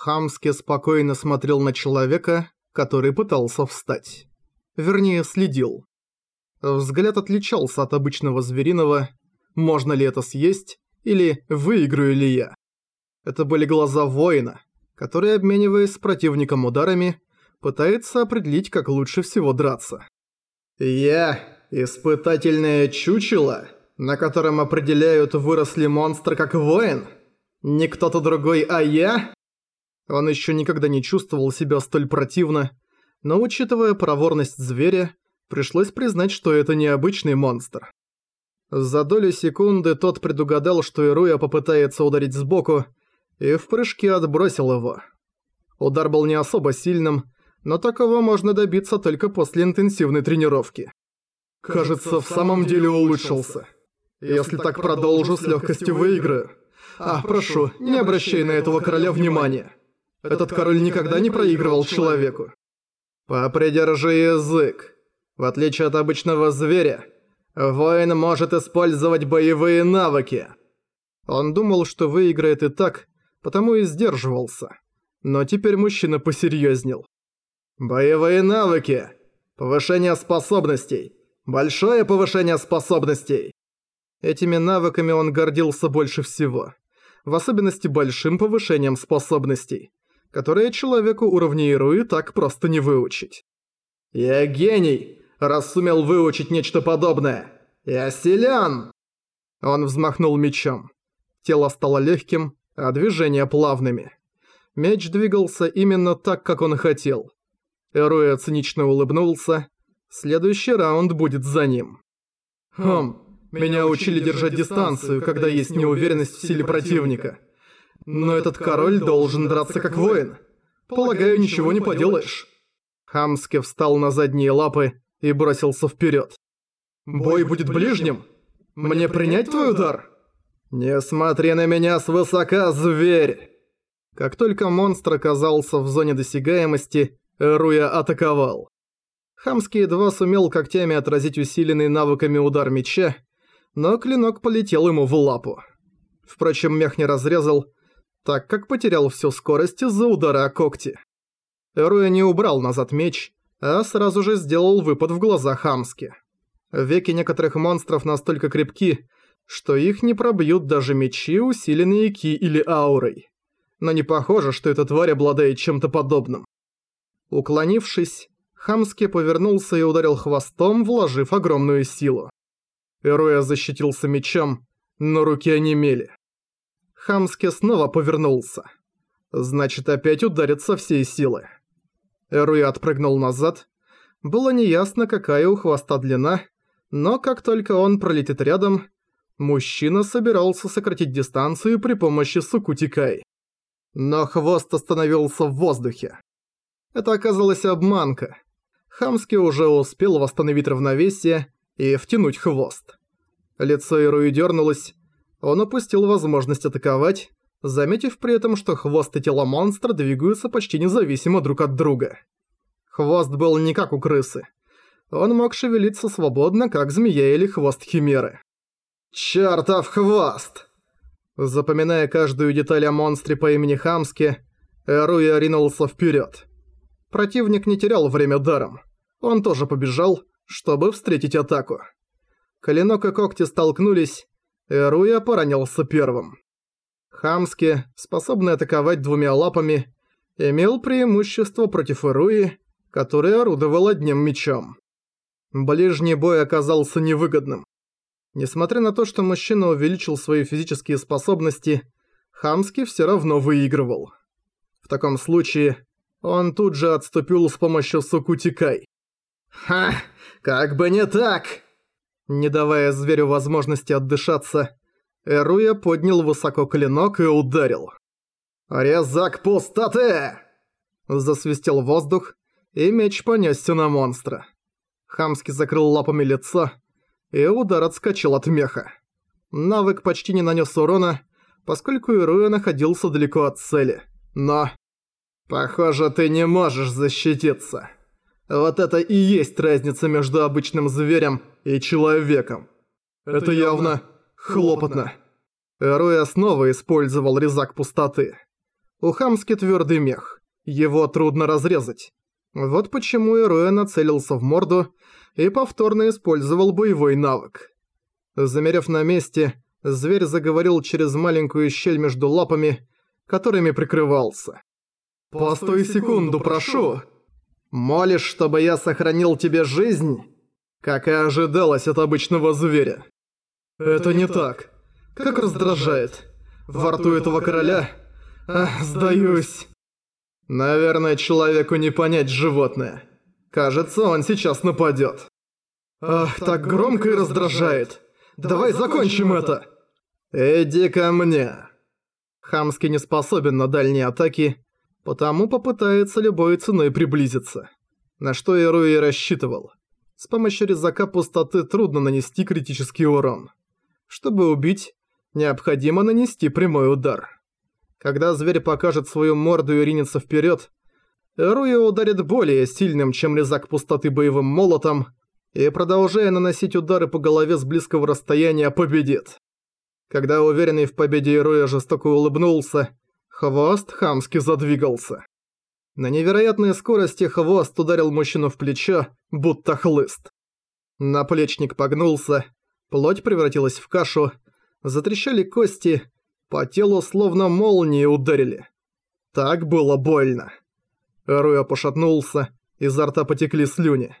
Хамски спокойно смотрел на человека, который пытался встать. Вернее, следил. Взгляд отличался от обычного звериного, можно ли это съесть, или выиграю ли я. Это были глаза воина, который, обмениваясь с противником ударами, пытается определить, как лучше всего драться. «Я – испытательное чучело, на котором определяют, вырос ли монстр как воин? Не кто-то другой, а я?» Он еще никогда не чувствовал себя столь противно, но учитывая проворность зверя, пришлось признать, что это необычный монстр. За долю секунды тот предугадал, что Ируя попытается ударить сбоку, и в прыжке отбросил его. Удар был не особо сильным, но такого можно добиться только после интенсивной тренировки. Кажется, в самом деле улучшился. Если так продолжу, с легкостью выиграю. А, прошу, не обращай на этого короля внимания. Этот король никогда не проигрывал человеку. Попридержи язык. В отличие от обычного зверя, воин может использовать боевые навыки. Он думал, что выиграет и так, потому и сдерживался. Но теперь мужчина посерьезнел. Боевые навыки. Повышение способностей. Большое повышение способностей. Этими навыками он гордился больше всего. В особенности большим повышением способностей которые человеку уровня Ируи так просто не выучить. «Я гений, раз сумел выучить нечто подобное! Я силен!» Он взмахнул мечом. Тело стало легким, а движения плавными. Меч двигался именно так, как он хотел. Эруя цинично улыбнулся. Следующий раунд будет за ним. «Хм, меня учили держать дистанцию, когда есть неуверенность в силе противника. Но этот король должен драться как воин. Полагаю, ничего не поделаешь. Хамски встал на задние лапы и бросился вперед. Бой будет ближним? Мне принять твой удар? Не смотри на меня свысока, зверь! Как только монстр оказался в зоне досягаемости, Руя атаковал. Хамский едва сумел когтями отразить усиленный навыками удар меча, но клинок полетел ему в лапу. Впрочем, мех не разрезал, так как потерял всю скорость из-за удара о когти. Эруя не убрал назад меч, а сразу же сделал выпад в глаза Хамски. Веки некоторых монстров настолько крепки, что их не пробьют даже мечи, усиленные ки или аурой. Но не похоже, что эта тварь обладает чем-то подобным. Уклонившись, Хамски повернулся и ударил хвостом, вложив огромную силу. Эруя защитился мечом, но руки онемели. Хамски снова повернулся. Значит, опять ударит со всей силы. Эруя отпрыгнул назад. Было неясно, какая у хвоста длина, но как только он пролетит рядом, мужчина собирался сократить дистанцию при помощи Сукутикай. Но хвост остановился в воздухе. Это оказалась обманка. Хамски уже успел восстановить равновесие и втянуть хвост. Лицо Ируи дернулось, он упустил возможность атаковать, заметив при этом, что хвост и тело монстра двигаются почти независимо друг от друга. Хвост был не как у крысы. Он мог шевелиться свободно, как змея или хвост химеры. «Чёртов хвост!» Запоминая каждую деталь о монстре по имени Хамски, Эруя ринулся вперед. Противник не терял время даром. Он тоже побежал, чтобы встретить атаку. Клинок и когти столкнулись, Эруя поранился первым. Хамски, способный атаковать двумя лапами, имел преимущество против Эруи, который орудовал одним мечом. Ближний бой оказался невыгодным. Несмотря на то, что мужчина увеличил свои физические способности, Хамски все равно выигрывал. В таком случае, он тут же отступил с помощью Сукутикай. «Ха! Как бы не так!» Не давая зверю возможности отдышаться, Эруя поднял высоко клинок и ударил. «Резак пустоты!» Засвистел воздух, и меч понесся на монстра. Хамски закрыл лапами лицо, и удар отскочил от меха. Навык почти не нанес урона, поскольку Ируя находился далеко от цели. Но... «Похоже, ты не можешь защититься». Вот это и есть разница между обычным зверем и человеком. Это явно хлопотно. Эруя снова использовал резак пустоты. У Хамски твердый мех. Его трудно разрезать. Вот почему Ируя нацелился в морду и повторно использовал боевой навык. Замерев на месте, зверь заговорил через маленькую щель между лапами, которыми прикрывался. «Постой секунду, прошу! Молишь, чтобы я сохранил тебе жизнь?» Как и ожидалось от обычного зверя. Это не так. Как раздражает. Во рту этого короля... Ах, сдаюсь. Наверное, человеку не понять животное. Кажется, он сейчас нападет. Ах, так громко и раздражает. Давай закончим это. Иди ко мне. Хамский не способен на дальние атаки, потому попытается любой ценой приблизиться. На что Ируи рассчитывал. С помощью резака пустоты трудно нанести критический урон. Чтобы убить, необходимо нанести прямой удар. Когда зверь покажет свою морду и ринется вперед, Руя ударит более сильным, чем резак пустоты боевым молотом, и, продолжая наносить удары по голове с близкого расстояния, победит. Когда уверенный в победе Ируя жестоко улыбнулся, хвост хамски задвигался. На невероятной скорости хвост ударил мужчину в плечо, будто хлыст. Наплечник погнулся, плоть превратилась в кашу, затрещали кости, по телу словно молнии ударили. Так было больно. Руя пошатнулся, изо рта потекли слюни.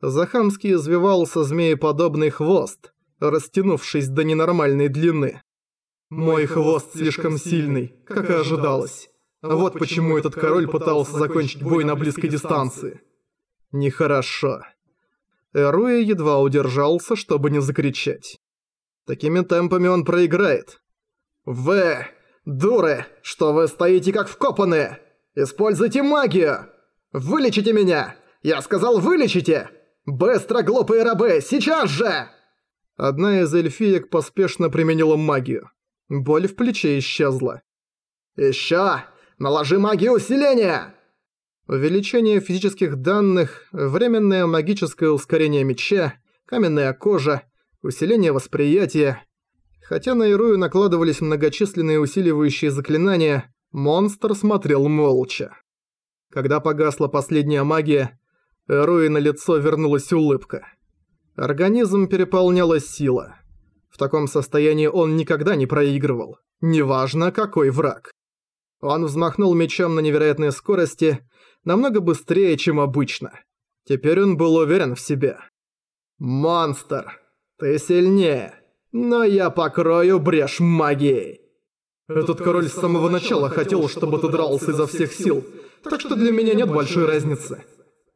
Захамский извивался змееподобный хвост, растянувшись до ненормальной длины. «Мой хвост слишком сильный, как и ожидалось». Вот почему этот король пытался закончить бой на близкой дистанции. Нехорошо. Эруя едва удержался, чтобы не закричать. Такими темпами он проиграет. «Вы, дуры, что вы стоите как вкопанные! Используйте магию! Вылечите меня! Я сказал, вылечите! Быстро, глупые рабы, сейчас же!» Одна из эльфиек поспешно применила магию. Боль в плече исчезла. «Ещё! Наложи магию усиления!» Увеличение физических данных, временное магическое ускорение меча, каменная кожа, усиление восприятия. Хотя на Ирую накладывались многочисленные усиливающие заклинания, монстр смотрел молча. Когда погасла последняя магия, Эруи на лицо вернулась улыбка. Организм переполняла сила. В таком состоянии он никогда не проигрывал, неважно какой враг. Он взмахнул мечом на невероятной скорости, намного быстрее, чем обычно. Теперь он был уверен в себе. «Монстр, ты сильнее, но я покрою брешь магией!» «Этот король с самого начала хотел, чтобы ты дрался изо всех сил, так что для меня нет большой разницы.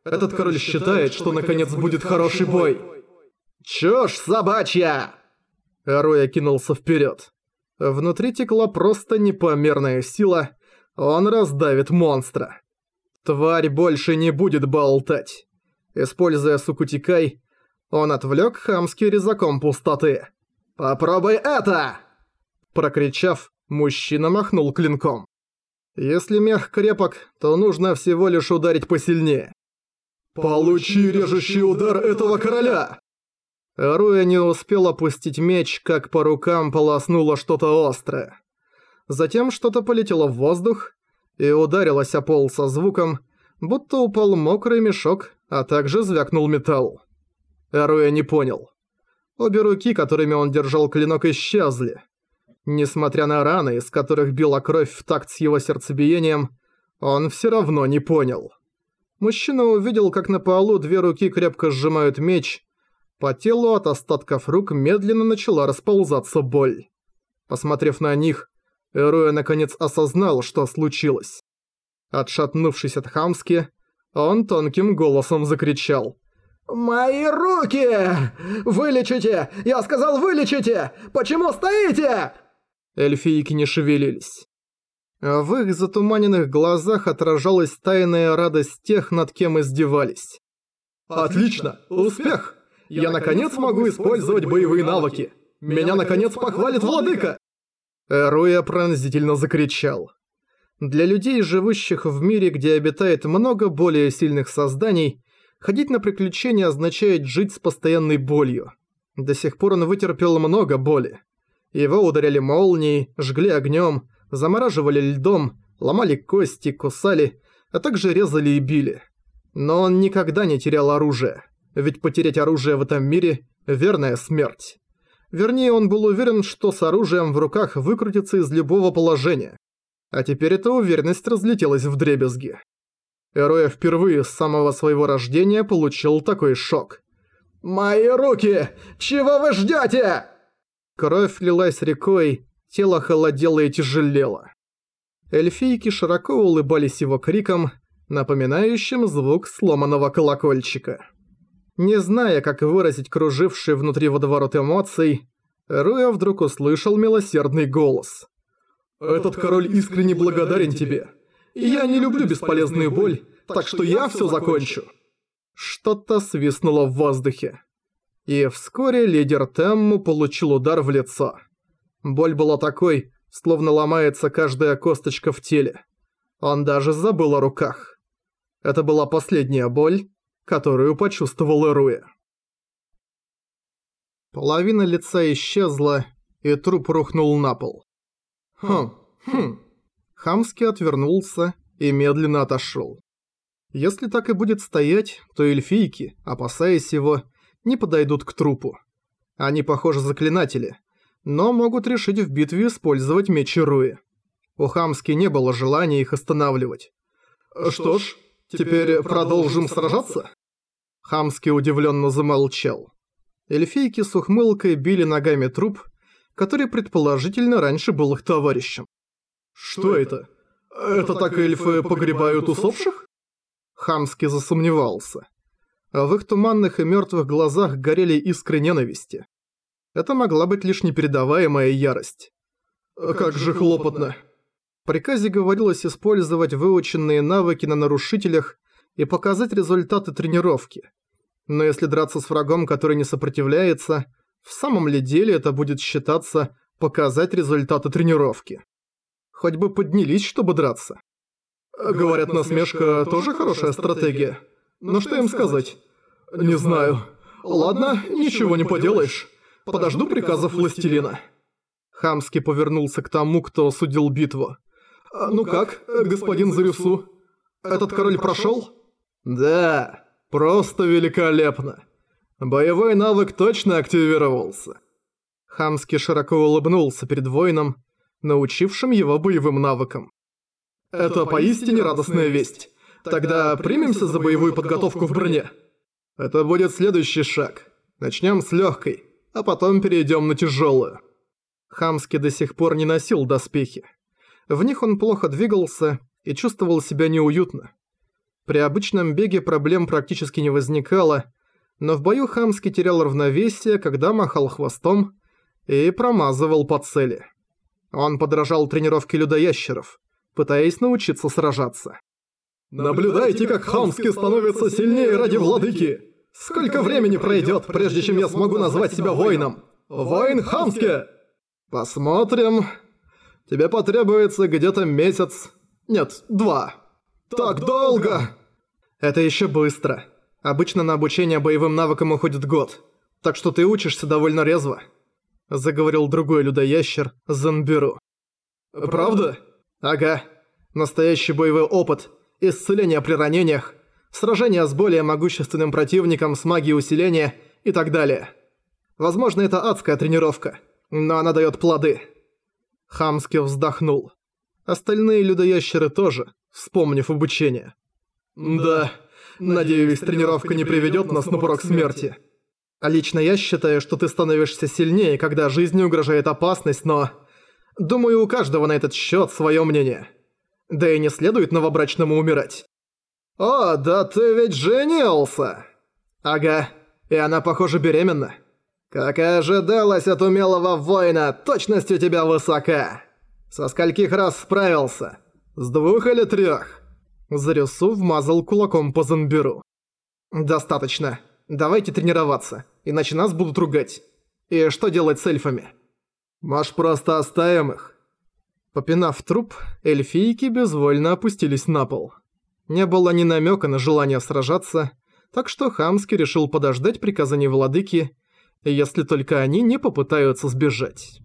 Этот король считает, что наконец будет хороший бой». «Чушь собачья!» Эруя кинулся вперед. Внутри текла просто непомерная сила, он раздавит монстра. Тварь больше не будет болтать. Используя Сукутикай, он отвлек хамский резаком пустоты. «Попробуй это!» Прокричав, мужчина махнул клинком. Если мех крепок, то нужно всего лишь ударить посильнее. «Получи режущий удар этого короля!» Руя не успел опустить меч, как по рукам полоснуло что-то острое. Затем что-то полетело в воздух и ударилось о пол со звуком, будто упал мокрый мешок, а также звякнул металл. Эруя не понял. Обе руки, которыми он держал клинок, исчезли. Несмотря на раны, из которых била кровь в такт с его сердцебиением, он все равно не понял. Мужчина увидел, как на полу две руки крепко сжимают меч. По телу от остатков рук медленно начала расползаться боль. Посмотрев на них, Эруя наконец осознал, что случилось. Отшатнувшись от Хамски, он тонким голосом закричал. «Мои руки! Вылечите! Я сказал, вылечите! Почему стоите?» Эльфийки не шевелились. В их затуманенных глазах отражалась тайная радость тех, над кем издевались. «Отлично! Успех! Я наконец могу использовать боевые навыки! Меня наконец похвалит владыка!» Руя пронзительно закричал. Для людей, живущих в мире, где обитает много более сильных созданий, ходить на приключения означает жить с постоянной болью. До сих пор он вытерпел много боли. Его ударяли молнией, жгли огнем, замораживали льдом, ломали кости, кусали, а также резали и били. Но он никогда не терял оружие, ведь потерять оружие в этом мире – верная смерть. Вернее, он был уверен, что с оружием в руках выкрутится из любого положения. А теперь эта уверенность разлетелась в дребезги. Эроя впервые с самого своего рождения получил такой шок. «Мои руки! Чего вы ждете? Кровь лилась рекой, тело холодело и тяжелело. Эльфийки широко улыбались его криком, напоминающим звук сломанного колокольчика. Не зная, как выразить круживший внутри водоворот эмоций, Руя вдруг услышал милосердный голос. «Этот король искренне благодарен тебе. Я не люблю бесполезную боль, так что я все закончу». Что-то свистнуло в воздухе. И вскоре лидер Темму получил удар в лицо. Боль была такой, словно ломается каждая косточка в теле. Он даже забыл о руках. Это была последняя боль, которую почувствовал Эруэ. Половина лица исчезла, и труп рухнул на пол. Хм, хм. Хамский отвернулся и медленно отошел. Если так и будет стоять, то эльфийки, опасаясь его, не подойдут к трупу. Они, похоже, заклинатели, но могут решить в битве использовать мечи Руи. У Хамски не было желания их останавливать. «Что ж, теперь продолжим сражаться?» Хамский удивленно замолчал. Эльфийки с ухмылкой били ногами труп, который предположительно раньше был их товарищем. «Что это? Это так эльфы погребают усопших?» Хамский засомневался. А в их туманных и мертвых глазах горели искры ненависти. Это могла быть лишь непередаваемая ярость. «Как же хлопотно!» В приказе говорилось использовать выученные навыки на нарушителях и показать результаты тренировки. Но если драться с врагом, который не сопротивляется, в самом ли деле это будет считаться показать результаты тренировки? Хоть бы поднялись, чтобы драться. Говорят, насмешка тоже хорошая стратегия. Но что им сказать? Не знаю. Ладно, ничего не поделаешь. Подожду приказов властелина. Хамский повернулся к тому, кто судил битву. «Ну как, господин Зарюсу? Этот король прошел?» «Да, Просто великолепно. Боевой навык точно активировался. Хамский широко улыбнулся перед воином, научившим его боевым навыкам. Это поистине радостная весть. Тогда примемся за боевую подготовку в броне. Это будет следующий шаг. Начнем с легкой, а потом перейдем на тяжелую. Хамский до сих пор не носил доспехи. В них он плохо двигался и чувствовал себя неуютно. При обычном беге проблем практически не возникало, но в бою Хамский терял равновесие, когда махал хвостом и промазывал по цели. Он подражал тренировке людоящеров, пытаясь научиться сражаться. «Наблюдайте, как Хамский становится сильнее ради владыки! Сколько времени пройдет, прежде чем я смогу назвать себя воином? Воин Хамски!» «Посмотрим. Тебе потребуется где-то месяц... Нет, два. Так долго!» Это еще быстро. Обычно на обучение боевым навыкам уходит год. Так что ты учишься довольно резво. Заговорил другой людоящер, Занберу. Правда? Ага. Настоящий боевой опыт, исцеление при ранениях, сражение с более могущественным противником с магией усиления и так далее. Возможно, это адская тренировка, но она дает плоды. Хамский вздохнул. Остальные людоящеры тоже, вспомнив обучение. Да. Надеюсь, тренировка не приведет нас на порог смерти. А лично я считаю, что ты становишься сильнее, когда жизни угрожает опасность, но... Думаю, у каждого на этот счет свое мнение. Да и не следует новобрачному умирать. О, да ты ведь женился! Ага, и она, похоже, беременна. Как и ожидалось от умелого воина, точность у тебя высока. Со скольких раз справился? С двух или трех? Зарюсу вмазал кулаком по зомбиру. «Достаточно. Давайте тренироваться, иначе нас будут ругать. И что делать с эльфами?» «Маш, просто оставим их». Попинав труп, эльфийки безвольно опустились на пол. Не было ни намека на желание сражаться, так что Хамский решил подождать приказаний владыки, если только они не попытаются сбежать.